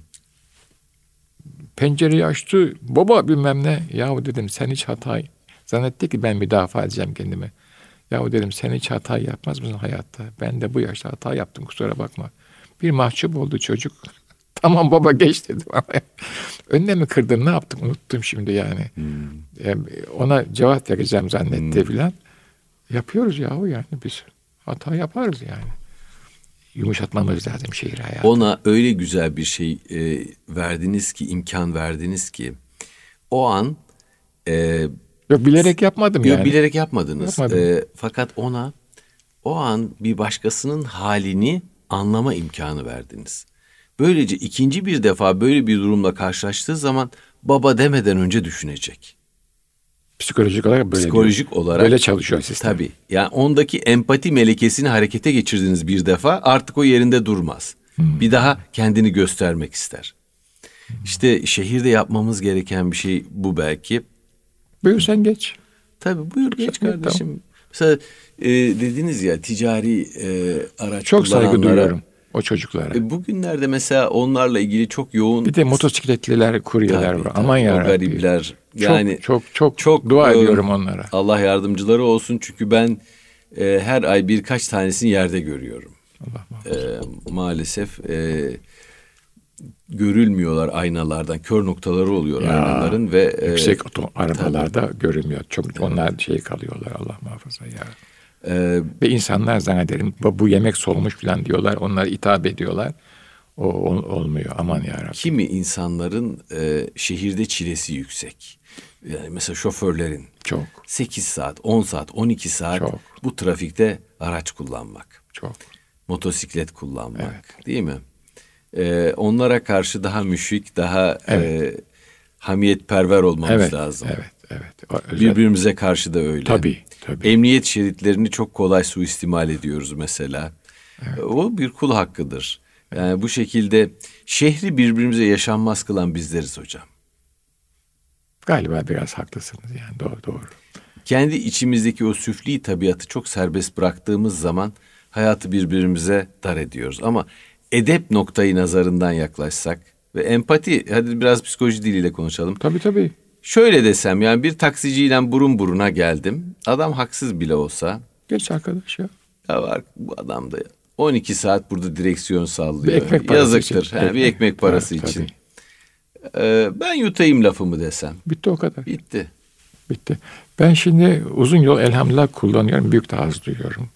Pencereyi açtı. Baba bilmem ne. Yahu dedim sen hiç hata zannetti ki ben müdafaa edeceğim kendimi. Yahu dedim sen hiç hata yapmaz mısın hayatta? Ben de bu yaşta hata yaptım kusura bakma. Bir mahcup oldu çocuk. [laughs] tamam baba geç dedim ama önüne mi kırdım ne yaptım unuttum şimdi yani. Hmm. ona cevap vereceğim zannetti hmm. filan. Yapıyoruz yahu yani biz. Hata yaparız yani yumuşatmamız lazım şehir hayatı. Ona öyle güzel bir şey e, verdiniz ki, imkan verdiniz ki o an e, Yok bilerek yapmadım yok, yani. bilerek yapmadınız. E, fakat ona o an bir başkasının halini anlama imkanı verdiniz. Böylece ikinci bir defa böyle bir durumla karşılaştığı zaman baba demeden önce düşünecek. Psikolojik olarak böyle Psikolojik diyor. olarak böyle çalışıyor sistem. Tabii. Yani ondaki empati melekesini harekete geçirdiniz bir defa artık o yerinde durmaz. Hmm. Bir daha kendini göstermek ister. Hmm. İşte şehirde yapmamız gereken bir şey bu belki. Buyur sen geç. Tabii buyur geç kardeşim. Tamam. Mesela e, dediniz ya ticari e, araç Çok saygı duyuyorum o çocuklara. E, bugünlerde mesela onlarla ilgili çok yoğun Bir de motosikletliler, kuryeler Tabii, var. tabii. Aman O ya garipler. Yani çok, çok çok çok, dua e, ediyorum onlara. Allah yardımcıları olsun çünkü ben e, her ay birkaç tanesini yerde görüyorum. Allah muhafaza. E, maalesef e, görülmüyorlar aynalardan. Kör noktaları oluyor Ya, aynaların ve e, Yüksek oto arabalarda görünmüyor. Çok onlar şey kalıyorlar Allah muhafaza ya. E, Ve insanlar zannederim bu, bu yemek solmuş falan diyorlar. Onlar hitap ediyorlar. O ol- olmuyor. Aman ya Rabbi. kimi insanların e, şehirde çilesi yüksek. Yani mesela şoförlerin Çok 8 saat, 10 saat, 12 saat Çok. bu trafikte araç kullanmak. çok. motosiklet kullanmak değil mi? Ee, onlara karşı daha müşrik, daha Evet. e, hamiyetperver olmamız Evet, lazım. evet, evet. Özel- Birbirimize karşı da öyle. Tabii, tabii. Emniyet şeritlerini çok kolay suistimal ediyoruz mesela. O bir kul hakkıdır. Yani bu şekilde şehri birbirimize yaşanmaz kılan bizleriz hocam. Galiba biraz haklısınız yani doğru doğru. Kendi içimizdeki o süfli tabiatı çok serbest bıraktığımız zaman hayatı birbirimize dar ediyoruz. Ama edep noktayı nazarından yaklaşsak ve empati, hadi biraz psikoloji diliyle konuşalım. Tabii tabii. Şöyle desem yani bir taksiciyle burun buruna geldim. Adam haksız bile olsa Geç arkadaş ya. ya var bu adam da 12 saat burada direksiyon sallıyor. Bir ekmek parası Yazıktır. için. He, bir ekmek parası Evet, için. Ee, ben yutayım lafımı desem. Bitti o kadar. Bitti. Bitti. Ben şimdi uzun yol elhamdülillah kullanıyorum. Büyük haz duyuyorum.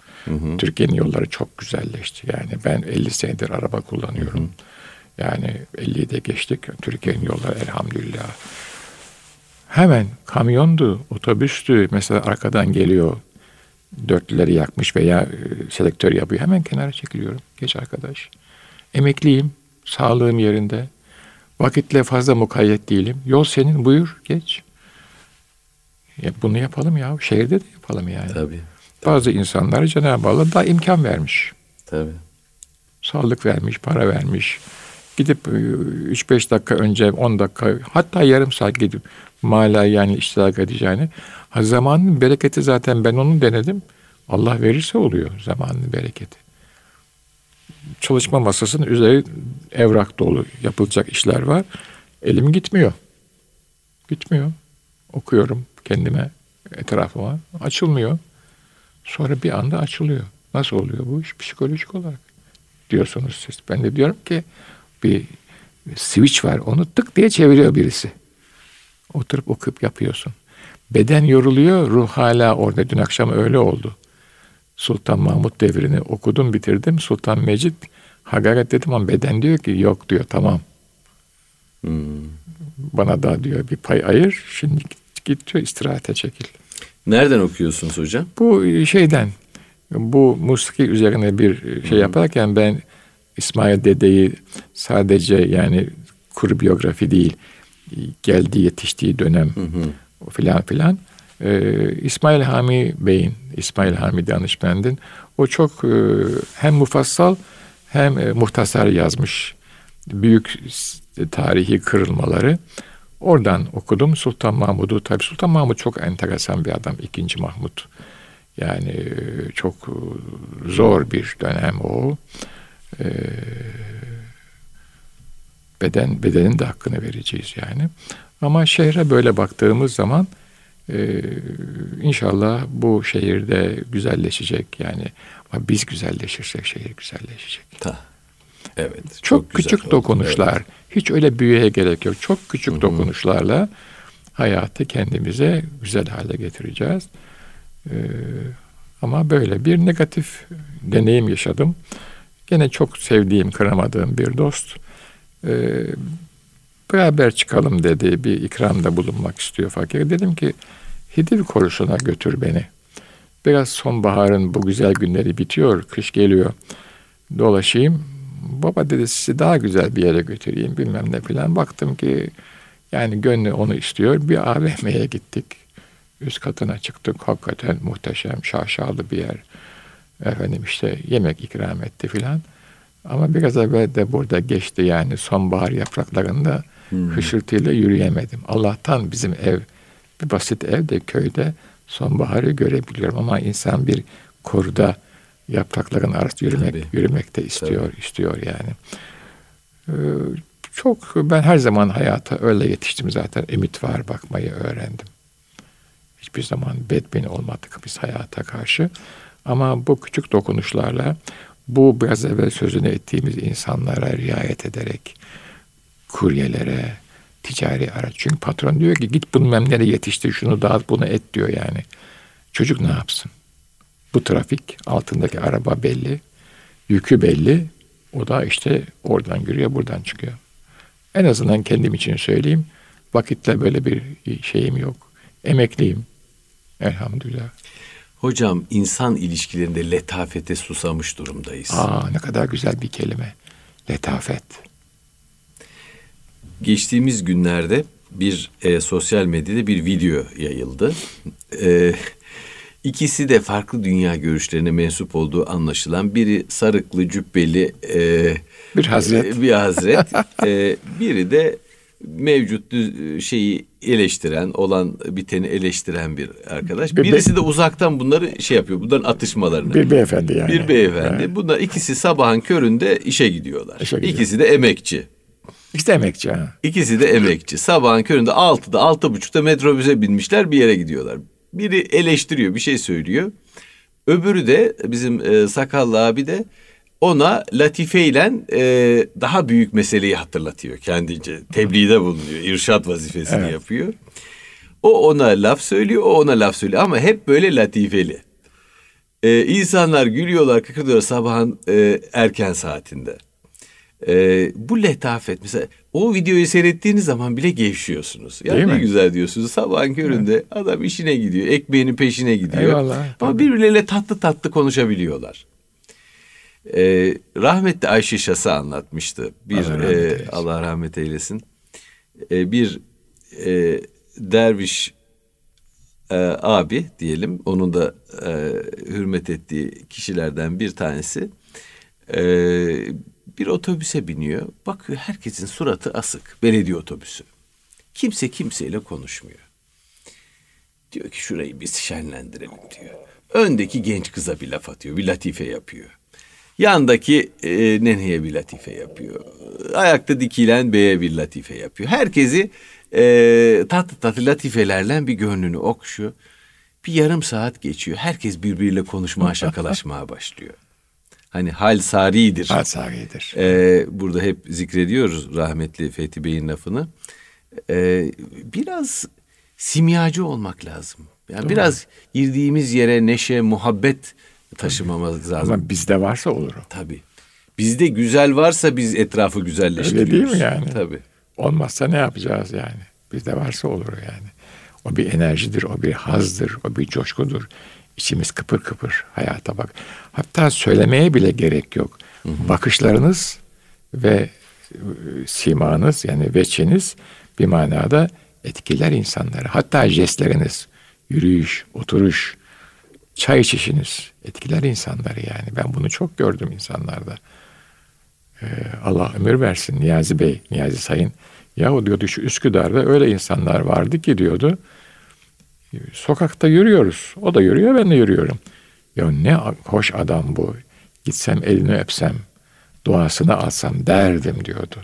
Türkiye'nin yolları çok güzelleşti. Yani ben 50 senedir araba kullanıyorum. Yani 50'yi de geçtik. Türkiye'nin yolları elhamdülillah. Hemen kamyondu, otobüstü mesela arkadan geliyor. Dörtlüleri yakmış veya e, selektör yapıyor. Hemen kenara çekiliyorum. Geç arkadaş. Emekliyim. Sağlığım yerinde. Vakitle fazla mukayyet değilim. Yol senin buyur geç. Ya bunu yapalım ya. Şehirde de yapalım yani. Tabii. Bazı insanlara Cenab-ı Allah da imkan vermiş. Tabii. Sağlık vermiş, para vermiş. Gidip e, 3-5 dakika önce 10 dakika hatta yarım saat gidip mala yani iştirak edeceğini. Ha, zamanın bereketi zaten ben onu denedim. Allah verirse oluyor zamanın bereketi. Çalışma masasının üzeri evrak dolu yapılacak işler var. Elim gitmiyor. Gitmiyor. Okuyorum kendime, etrafıma. Açılmıyor. Sonra bir anda açılıyor. Nasıl oluyor bu iş? Psikolojik olarak diyorsunuz siz. Ben de diyorum ki bir switch var. Onu tık diye çeviriyor birisi. Oturup okuyup yapıyorsun. Beden yoruluyor, ruh hala orada. Dün akşam öyle oldu. Sultan Mahmut devrini okudum, bitirdim. Sultan Mecid hakaret dedim ama beden diyor ki yok diyor tamam. Hmm. Bana da diyor bir pay ayır. Şimdi git, git diyor istirahate çekil. Nereden okuyorsunuz hocam? Bu şeyden bu musiki üzerine bir şey yaparken ben İsmail Dede'yi sadece yani kuru biyografi değil geldiği yetiştiği dönem filan filan. Ee, İsmail Hami Bey'in İsmail Hami danışmendin o çok e, hem mufassal hem e, muhtasar yazmış büyük tarihi kırılmaları. Oradan okudum. Sultan Mahmud'u tabi Sultan Mahmud çok enteresan bir adam ikinci Mahmud. Yani e, çok e, zor bir dönem o. Ee, beden bedenin de hakkını vereceğiz yani. Ama şehre böyle baktığımız zaman e, inşallah bu şehirde güzelleşecek yani. Ama biz güzelleşirsek şehir güzelleşecek. Ta. Evet. Çok, güzel küçük oldu. dokunuşlar. Evet. Hiç öyle büyüye gerek yok. Çok küçük dokunuşlarla hayatı kendimize güzel hale getireceğiz. Ee, ama böyle bir negatif deneyim yaşadım. Gene çok sevdiğim, kıramadığım bir dost. Ee, beraber çıkalım dedi. Bir ikramda bulunmak istiyor fakir. Dedim ki Hidiv korusuna götür beni. Biraz sonbaharın bu güzel günleri bitiyor. Kış geliyor. Dolaşayım. Baba dedi sizi daha güzel bir yere götüreyim bilmem ne filan. Baktım ki yani gönlü onu istiyor. Bir AVM'ye gittik. Üst katına çıktık. Hakikaten muhteşem, şaşalı bir yer. Efendim işte yemek ikram etti filan. Ama biraz evvel de burada geçti yani sonbahar yapraklarında hışırtıyla yürüyemedim. Allah'tan bizim ev bir basit ev de köyde sonbaharı görebiliyorum ama insan bir koruda yaprakların arası yürümek Tabii. yürümek de istiyor Tabii. istiyor yani. Ee, çok ben her zaman hayata öyle yetiştim zaten. Ümit var bakmayı öğrendim. Hiçbir zaman bedbin olmadık biz hayata karşı. Ama bu küçük dokunuşlarla bu biraz evvel sözünü ettiğimiz insanlara riayet ederek kuryelere, ticari araç. Çünkü patron diyor ki git bunu memlere yetiştir, şunu dağıt, bunu et diyor yani. Çocuk ne yapsın? Bu trafik, altındaki araba belli, yükü belli. O da işte oradan giriyor, buradan çıkıyor. En azından kendim için söyleyeyim. Vakitle böyle bir şeyim yok. Emekliyim. Elhamdülillah. Hocam insan ilişkilerinde letafete susamış durumdayız. Aa ne kadar güzel bir kelime. Letafet. Geçtiğimiz günlerde bir e, sosyal medyada bir video yayıldı. E, ikisi de farklı dünya görüşlerine mensup olduğu anlaşılan biri sarıklı cübbeli e, bir hazret, e, bir hazret, [laughs] e, biri de mevcut şeyi eleştiren, olan biteni eleştiren bir arkadaş. Bir Birisi be- de uzaktan bunları şey yapıyor. Bunların atışmalarını. Bir beyefendi yani. Bir beyefendi. Evet. Bunlar ikisi sabahın köründe işe gidiyorlar. İşe İkisi de emekçi. İkisi de emekçi. Ha. İkisi de emekçi. Sabahın köründe altıda, altı buçukta metrobüse binmişler bir yere gidiyorlar. Biri eleştiriyor, bir şey söylüyor. Öbürü de bizim e, sakallı abi de ona latife ile e, daha büyük meseleyi hatırlatıyor kendince. Tebliğde bulunuyor. irşat vazifesini evet. yapıyor. O ona laf söylüyor, o ona laf söylüyor ama hep böyle latifeli. Ee, insanlar gülüyorlar, kıkırdıyorlar sabahın e, erken saatinde. Ee, bu letafet mesela o videoyu seyrettiğiniz zaman bile gevşiyorsunuz. Ya Değil ne mi? güzel diyorsunuz. Sabahın köründe evet. adam işine gidiyor, ekmeğinin peşine gidiyor. Eyvallah. Ama tabii. birbirleriyle tatlı tatlı konuşabiliyorlar. Ee, rahmetli Ayşe Şası anlatmıştı. Bir Allah rahmet e, eylesin. Allah rahmet eylesin. Ee, bir e, derviş e, abi diyelim onun da e, hürmet ettiği kişilerden bir tanesi e, bir otobüse biniyor. Bakıyor herkesin suratı asık. Belediye otobüsü. Kimse kimseyle konuşmuyor. Diyor ki şurayı biz şenlendirelim diyor. Öndeki genç kıza bir laf atıyor. Bir latife yapıyor. Yandaki e, neneye bir latife yapıyor. Ayakta dikilen beye bir latife yapıyor. Herkesi e, tatlı tatlı latifelerle bir gönlünü okşuyor. Bir yarım saat geçiyor. Herkes birbiriyle konuşmaya, [laughs] şakalaşmaya başlıyor. Hani hal saridir. Hal saridir. Ee, burada hep zikrediyoruz rahmetli Fethi Bey'in lafını. Ee, biraz simyacı olmak lazım. Yani Doğru. biraz girdiğimiz yere neşe, muhabbet taşımamız lazım. Ama bizde varsa olur o. Tabii. Bizde güzel varsa biz etrafı güzelleştiriyoruz. Öyle değil mi yani? Tabii. Olmazsa ne yapacağız yani? Bizde varsa olur yani. O bir enerjidir, o bir hazdır, o bir coşkudur. İçimiz kıpır kıpır hayata bak. Hatta söylemeye bile gerek yok. Hı hı. Bakışlarınız ve e, simanız yani veçeniz bir manada etkiler insanları. Hatta jestleriniz, yürüyüş, oturuş, çay içişiniz etkiler insanları yani. Ben bunu çok gördüm insanlarda. Ee, Allah ömür versin Niyazi Bey, Niyazi Sayın. Yahu diyordu şu Üsküdar'da öyle insanlar vardı ki diyordu. Sokakta yürüyoruz. O da yürüyor, ben de yürüyorum. Ya ne hoş adam bu. Gitsem elini öpsem, duasını alsam derdim diyordu.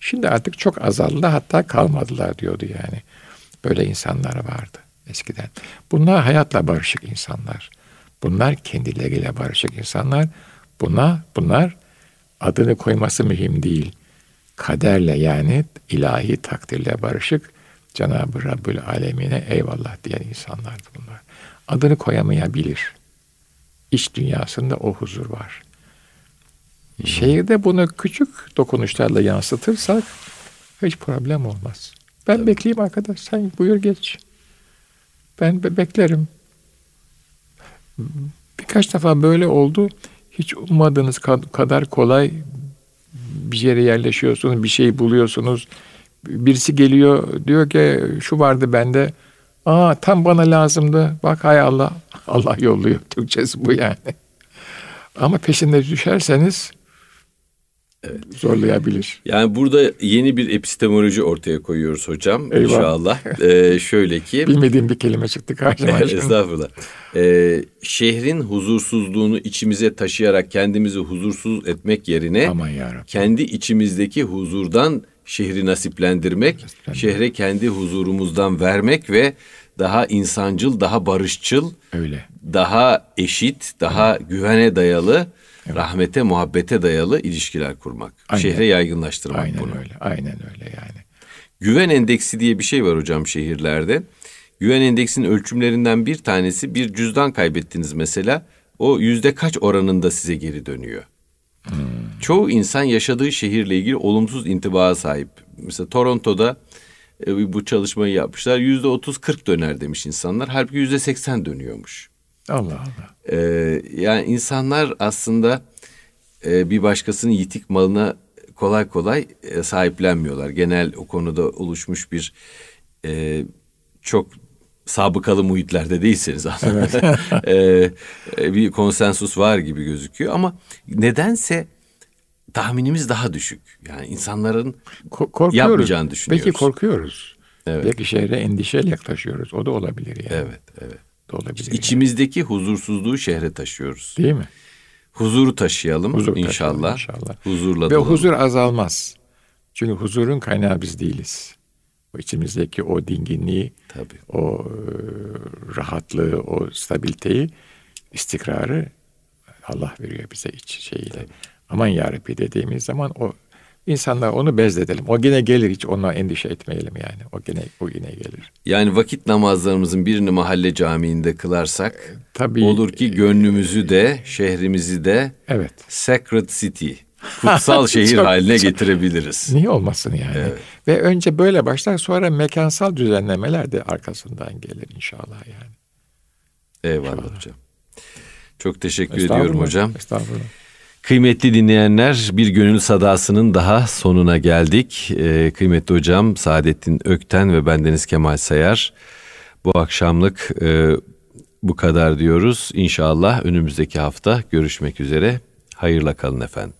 Şimdi artık çok azaldı hatta kalmadılar diyordu yani. Böyle insanlar vardı eskiden. Bunlar hayatla barışık insanlar. Bunlar kendileriyle barışık insanlar. Buna, bunlar adını koyması mühim değil. Kaderle yani ilahi takdirle barışık Cenab-ı Rabbül Alemine eyvallah diyen insanlardı bunlar. Adını koyamayabilir. İç dünyasında o huzur var. Şehirde bunu küçük dokunuşlarla yansıtırsak hiç problem olmaz. Ben bekleyeyim arkadaş. Sen buyur geç. Ben be beklerim. Birkaç defa böyle oldu. Hiç ummadığınız kadar kolay bir yere yerleşiyorsunuz, bir şey buluyorsunuz. Birisi geliyor diyor ki şu vardı bende. Aa tam bana lazımdı. Bak hay Allah. [laughs] Allah yolluyor. Türkçesi bu yani. Ama peşinde düşerseniz zorlayabilir. Yani burada yeni bir epistemoloji ortaya koyuyoruz hocam Eyvah. inşallah. [laughs] Ee, şöyle ki Bilmediğim bir kelime çıktı karşıma. [laughs] Estağfurullah. Ee, şehrin huzursuzluğunu içimize taşıyarak kendimizi huzursuz etmek yerine Aman yarabbim. kendi içimizdeki huzurdan şehri nasiplendirmek, Nasiplendirmek. şehre kendi huzurumuzdan vermek ve daha insancıl, daha barışçıl, Öyle. daha eşit, daha güvene dayalı, rahmete, muhabbete dayalı ilişkiler kurmak. Aynen. Şehre yaygınlaştırmak Aynen bunu. öyle. Aynen öyle yani. Güven endeksi diye bir şey var hocam şehirlerde. Güven endeksinin ölçümlerinden bir tanesi bir cüzdan kaybettiniz mesela. O yüzde kaç oranında size geri dönüyor? Çoğu insan yaşadığı şehirle ilgili olumsuz intibaya sahip. Mesela Toronto'da e, bu çalışmayı yapmışlar. Yüzde otuz kırk döner demiş insanlar. Halbuki yüzde seksen dönüyormuş. Allah Allah. Ee, yani insanlar aslında e, bir başkasının yitik malına kolay kolay e, sahiplenmiyorlar. Genel o konuda oluşmuş bir e, çok sabıkalı muhitlerde değilseniz aslında [laughs] e, e, bir konsensus var gibi gözüküyor ama nedense tahminimiz daha düşük. Yani insanların Ko- korkuyoruz. Yapmayacağını düşünüyoruz. Belki korkuyoruz. Evet. Belki şehre endişeyle yaklaşıyoruz. O da olabilir yani. evet evet da olabilir. yani. içimizdeki huzursuzluğu şehre taşıyoruz. Değil mi? Huzuru taşıyalım Huzur inşallah. taşıyalım inşallah. Huzurla Ve dolalım. huzur azalmaz. Çünkü huzurun kaynağı biz değiliz. O içimizdeki o dinginliği, Tabii. o e, rahatlığı, o stabiliteyi, istikrarı Allah veriyor bize iç şeyiyle. Aman yarabbi dediğimiz zaman o insanlar onu bezledelim. O gene gelir hiç onunla endişe etmeyelim yani. O gene o yine gelir. Yani vakit namazlarımızın birini mahalle camiinde kılarsak Tabii. olur ki gönlümüzü de şehrimizi de Evet. Sacred City, [laughs] kutsal şehir Çok- haline çok- getirebiliriz. Niye olmasın yani? Ve önce böyle başlar sonra mekansal düzenlemeler de arkasından gelir inşallah yani. Eyvallah hocam. Çok teşekkür ediyorum hocam. Estağfurullah. Kıymetli dinleyenler bir gönül sadasının daha sonuna geldik. Ee, kıymetli hocam Saadettin Ökten ve bendeniz Kemal Sayar. Bu akşamlık e, bu kadar diyoruz. İnşallah önümüzdeki hafta görüşmek üzere. Hayırla kalın efendim.